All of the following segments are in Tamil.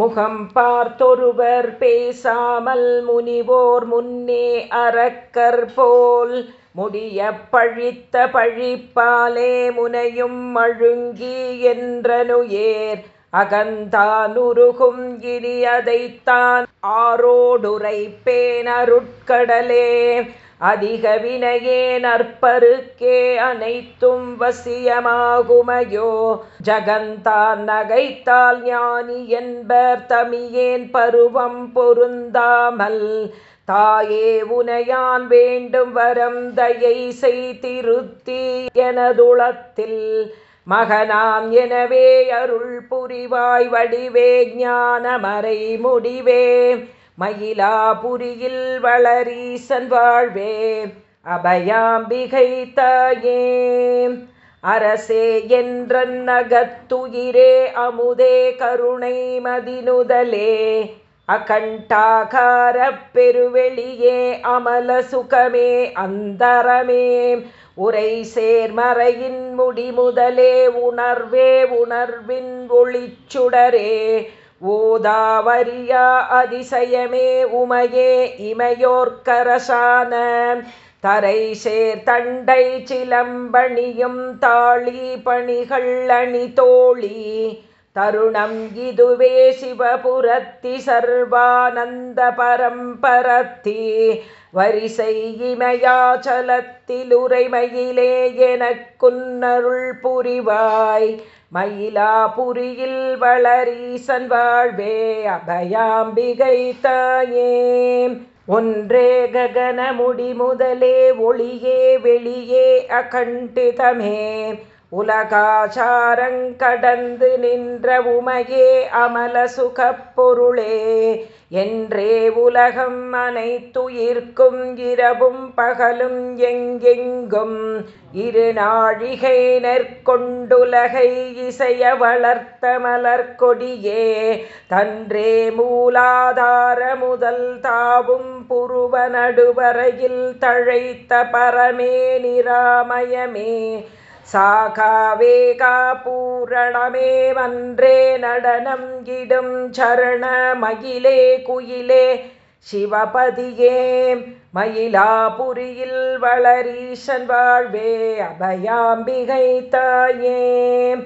முகம் பார்த்தொருவர் பேசாமல் முனிவோர் முன்னே அரக்கர் போல் முடிய பழித்த பழிப்பாலே முனையும் மழுங்கி என்றனுயேர். அகந்தானுருகும் இனி அதைத்தான் ஆரோடுரைப்பேனருட்கடலே அதிக வினையே நற்பருக்கே அனைத்தும் வசியமாகுமையோ? ஜகந்தான் நகைத்தால் ஞானி என்பர் தமியேன் பருவம் பொருந்தாமல் தாயே உனையான் வேண்டும் வரம் தயை செய்திருத்தி எனதுளத்தில். மகனாம் எனவே அருள் புரிவாய் வடிவே ஞானமறை முடிவே. மயிலாபுரியில் வளரீசன் வாழ்வே அபயாம்பிகை தாயே. அரசே என்ற நகத்துயிரே அமுதே கருணை மதினுதலே. அகண்டாகார பெருவெளியே அமல சுகமே அந்தரமே. உரை சேர்மறையின் முடிமுதலே உணர்வே உணர்வின் ஒளிச்சுடரே. ஓதாவரியா அதிசயமே உமையே இமையோர்க்கரசான தரை சேர் தண்டை சிலம்பணியும் தாளி பணிகள் அணி தோழி தருணம் இதுவே சிவபுரத்தி சர்வானந்த பரம்பரத்தி வரிசை இமயாச்சலத்திலுரைமையிலே எனக்குன்னருள் புரிவாய். மயிலாபுரியில் வளரீசன் வாழ்வே அபயாம்பிகை தாயே. ஒன்றே ககன முடி முதலே ஒளியே வெளியே அகண்டிதமே. உலகாச்சாரங்கடந்து நின்ற உமையே அமல சுகப்பொருளே என்றே உலகம் அனைத்துயிர்க்கும் இரவும் பகலும் எங்கெங்கும் இரு நாழிகை நெற்கொண்டுலகை இசைய வளர்த்த மலர்கொடியே தன்றே மூலாதார முதல் தாவும் புருவ நடுவரையில் தழைத்த பரமே நிராமயமே. சாகாவேகா பூரணமேவன்றே நடனம் இடும் சரண மகிலே குயிலே சிவபதியே. மயிலாபுரியில் வளரீசன் வாழ்வே அபயாம்பிகை தாயே.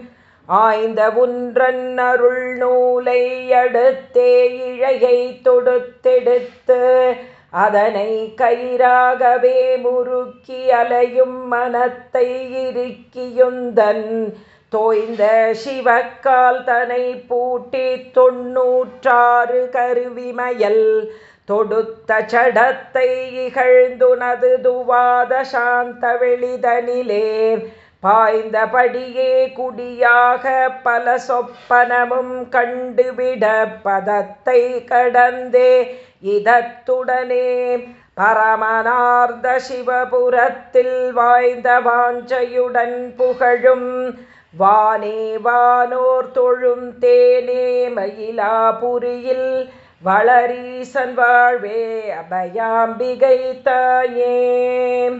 ஆய்ந்த ஒன்றன் அருள் நூலை அடுத்தே இழையை தொடுத்தெடுத்து அதனை கயிறாகவே முறுக்கி அலையும் மனத்தை இருக்கியுந்தன் தோய்ந்த சிவக்கால் தனை பூட்டி தொன்னூற்றாறு கருவிமயல். தொடுத்த சடத்தை இகழ்ந்துனது துவாத சாந்த வெளிதனிலே பாய்ந்தபடியே குடியாக பல சொப்பனமும் கண்டுவிட பதத்தை கடந்தே இதத்துடனே. பரமனார்ந்த சிவபுரத்தில் வாய்ந்த வாஞ்சையுடன் புகழும் வானே வானோர் தொழும் தேனே மயிலாபுரியில் வளரீசன் வாழ்வே அபயாம்பிகை தாயே.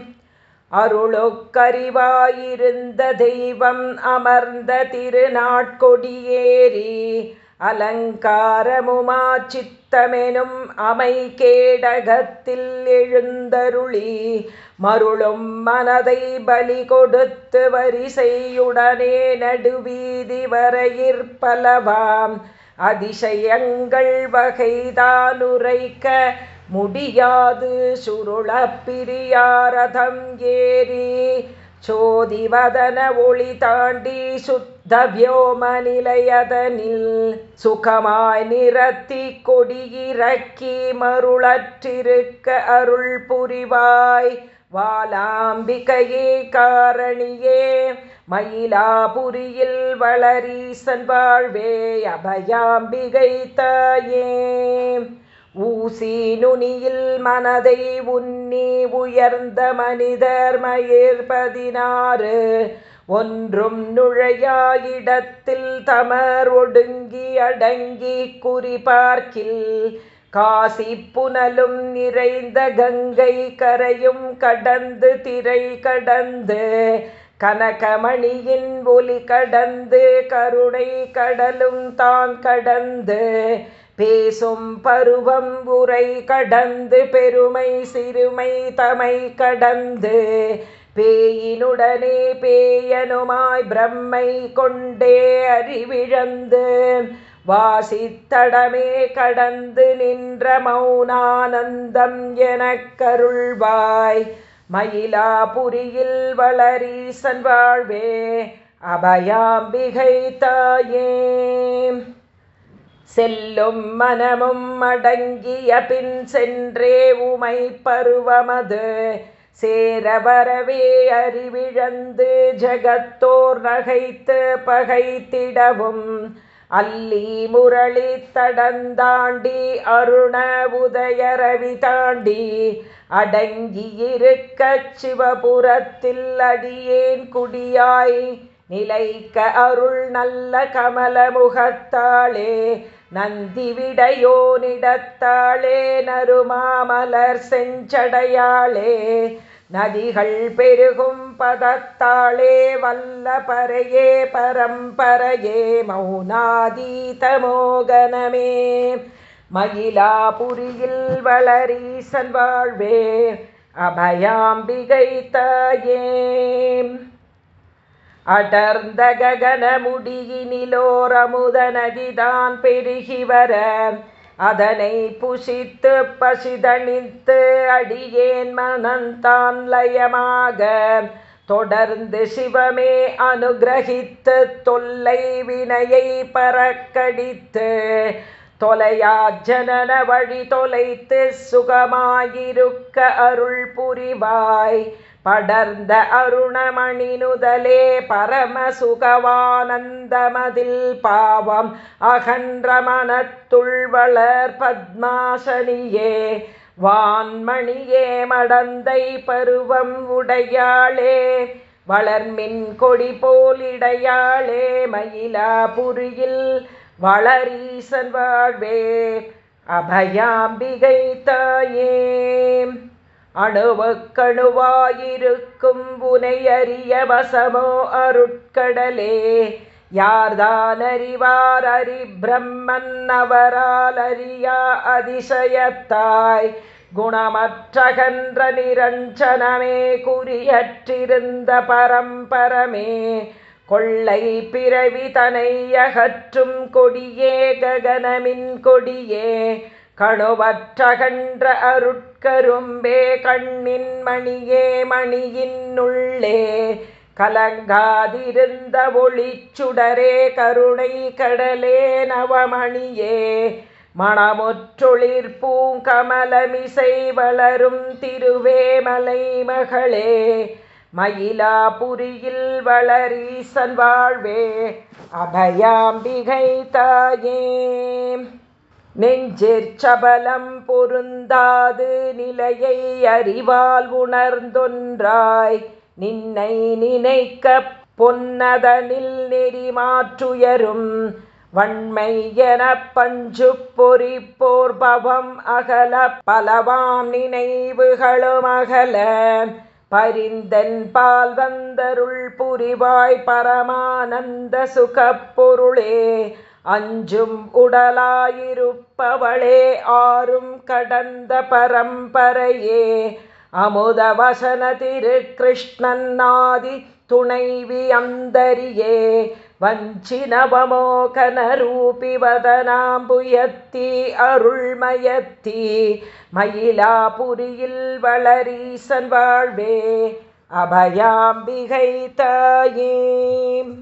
அருளுக்கறிவாயிருந்த தெய்வம் அமர்ந்த திருநாட்கொடியேறி அலங்காரமுமா சித்தமெனும் அமை கேடகத்தில் எழுந்தருளி மருளும் மனதை பலி கொடுத்து வரிசையுடனே நடுவீதி வரையிற்பலவாம் அதிசயங்கள் வகைதானுரைக்க முடியாது. சுருளப்பிரியாரதம் ஏறி சோதிவதன ஒளி தாண்டி சுத்த வியோம நிலையதனில் சுகமாய் நிறத்தி கொடியிறக்கி மருளற்றிருக்க அருள் புரிவாய். வாலாம்பிகையே காரணியே மயிலாபுரியில் வளரீசன் வாழ்வே அபயாம்பிகை தாயே. ஊசி நுனியில் மனதை உன்னி உயர்ந்த மனிதர் மயிர் பதினாறு. ஒன்றும் நுழையாயிடத்தில் தமர் ஒடுங்கி அடங்கி குறிபார்க்கில் காசி புனலும் நிறைந்த கங்கை கரையும் கடந்து திரை கடந்து. கனகமணியின் ஒலி கடந்து கருணை கடலும் தான் கடந்து. பேசும் பருவம் உரை கடந்து பெருமை சிறுமை தமை கடந்து பேயினுடனே பேயனுமாய் பிரம்மை கொண்டே அறிவிழந்து வாசித்தடமே கடந்து நின்ற மௌனானந்தம் எனக் கருள்வாய் மயிலாபுரியில் வளரீசன் வாழ்வே அபயாம்பிகை தாயே. செல்லும் மனமும் அடங்கிய பின் சென்றே உமை பருவமது. சேர வரவே அறிவிழந்து ஜகத்தோர் நகைத்து பகைத்திடவும். அல்லி முரளி தடந்தாண்டி அருண உதயரவி தாண்டி. அடங்கியிருக்க சிவபுரத்தில் அடியேன் குடியாய். நிலைக்க அருள் நல்ல கமல முகத்தாளே நந்தி விடையோனிடத்தாளே நறுமாமலர் செஞ்சடையாளே நதிகள் பெருகும் பதத்தாளே வல்ல பரையே பரம்பரையே மௌனாதீதமோகனமே. மயிலாபுரியில் வளரீசன் வாழ்வே அபயாம்பிகை தாயே. அடர்ந்த ககனமுடியினிலோரமுதனதிதான் பெருகி வர. அதனை புசித்து பசிதணித்து அடியேன் மனந்தான் லயமாக. தொடர்ந்து சிவமே அனுகிரகித்து தொல்லை வினையை பறக்கடித்து தொலையா ஜனன வழி தொலைத்து சுகமாயிருக்க அருள் புரிவாய். படர்ந்த அருணமணி நுதலே பரம சுகவானந்தமதில் பாவம் அகன்ற மனத்துள் வளர் பத்மாசனியே வான்மணியே மடந்தை பருவம் உடையாளே வளர்மின் கொடி போலிடையாளே மயிலாபுரியில் வளரீசன் வாழ்வே அபயாம்பிகை தாயே அணுவக்கணுவாயிருக்கும் புனையறிய வசமோ அருட்கடலே. யார்தான் அறிவார் அறி பிரம்மன் அவரால் அறியா அதிசயத்தாய். குணமற்றகன்ற நிரஞ்சனமே குறியற்றிருந்த பரம்பரமே. கொள்ளை பிறவி தனை அகற்றும் கொடியே ககனமின் கொடியே. கணுவற்றகன்ற அருட்கரும்பே கண்ணின் மணியே மணியின்னுள்ளே கலங்காதிருந்த ஒளிச்சுடரே கருணை கடலே நவமணியே. மணமுற்றொளிர் பூங்கமலமிசை வளரும் திருவேமலை மகளே மயிலாபுரியில் வளரீசன் வாழ்வே அபயாம்பிகை தாயே. நெஞ்சிற்சபலம் பொருந்தாது நிலையை அறிவால் உணர்ந்தொன்றாய். நின்னை நினைக்க பொன்னதனில் நெறிமாற்றுயரும் வன்மை என பஞ்சு பொறி போர்பவம் அகல பலவாம் நினைவுகளும் அகல. பரிந்தன் பால் வந்தருள் புரிவாய் பரமானந்த சுகப்பொருளே அஞ்சும் உடலாயிருப்பவளே ஆறும் கடந்த பரம்பரையே. அமுத வசன திரு கிருஷ்ணன் துணைவி அந்தரியே. வஞ்சி வதனாம்புயத்தி அருள்மயத்தி மயிலாபுரியில் வளரீசன் வாழ்வே. அபயாம்பிகை தாயே.